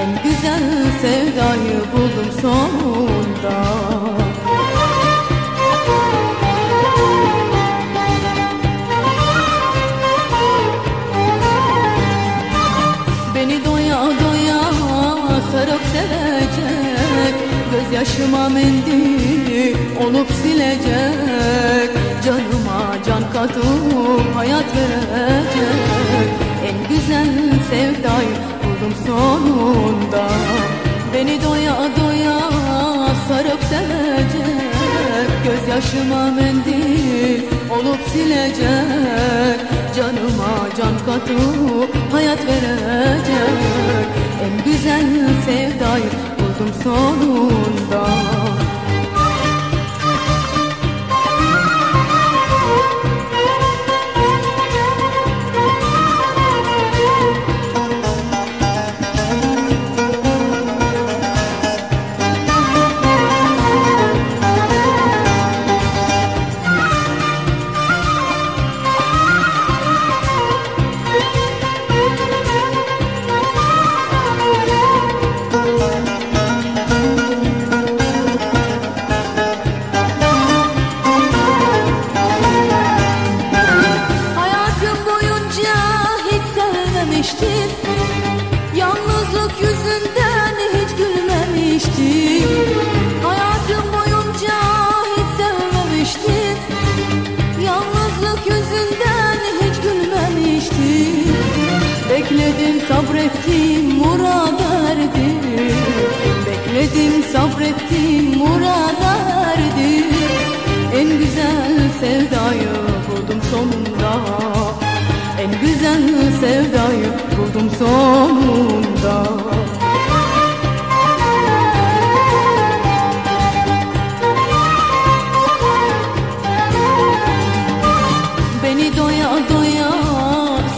En güzel sevdayı buldum sonunda. Beni doya doya sarıp sevecek Gözyaşıma mendil olup silecek Canıma can katıp hayat verecek. En güzel sevdayı sonunda Beni doya doya sarıp sevecek. Gözyaşıma mendil olup silecek. Canıma can katıp hayat verecek. En güzel sevdayı buldum sonunda sevmemiştim Yalnızlık yüzünden hiç gülmemiştim. Hayatım boyunca hiç sevmemiştim. Yalnızlık yüzünden hiç gülmemiştim. Bekledim sabrettim sonunda Beni doya doya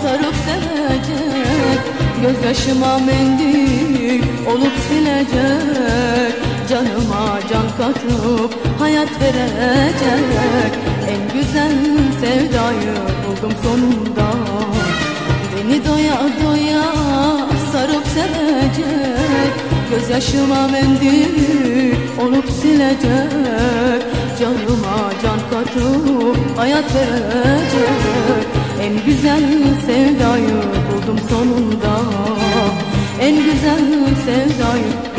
sarıp sevecek Gözyaşıma mendil olup silecek. Canıma can katıp hayat verecek. En güzel sevdayı buldum sonunda. Beni doya doya Gözyaşıma mendil olup silecek. Canıma can katıp hayat verecek. En güzel sevdayı buldum sonunda. En güzel sevdayı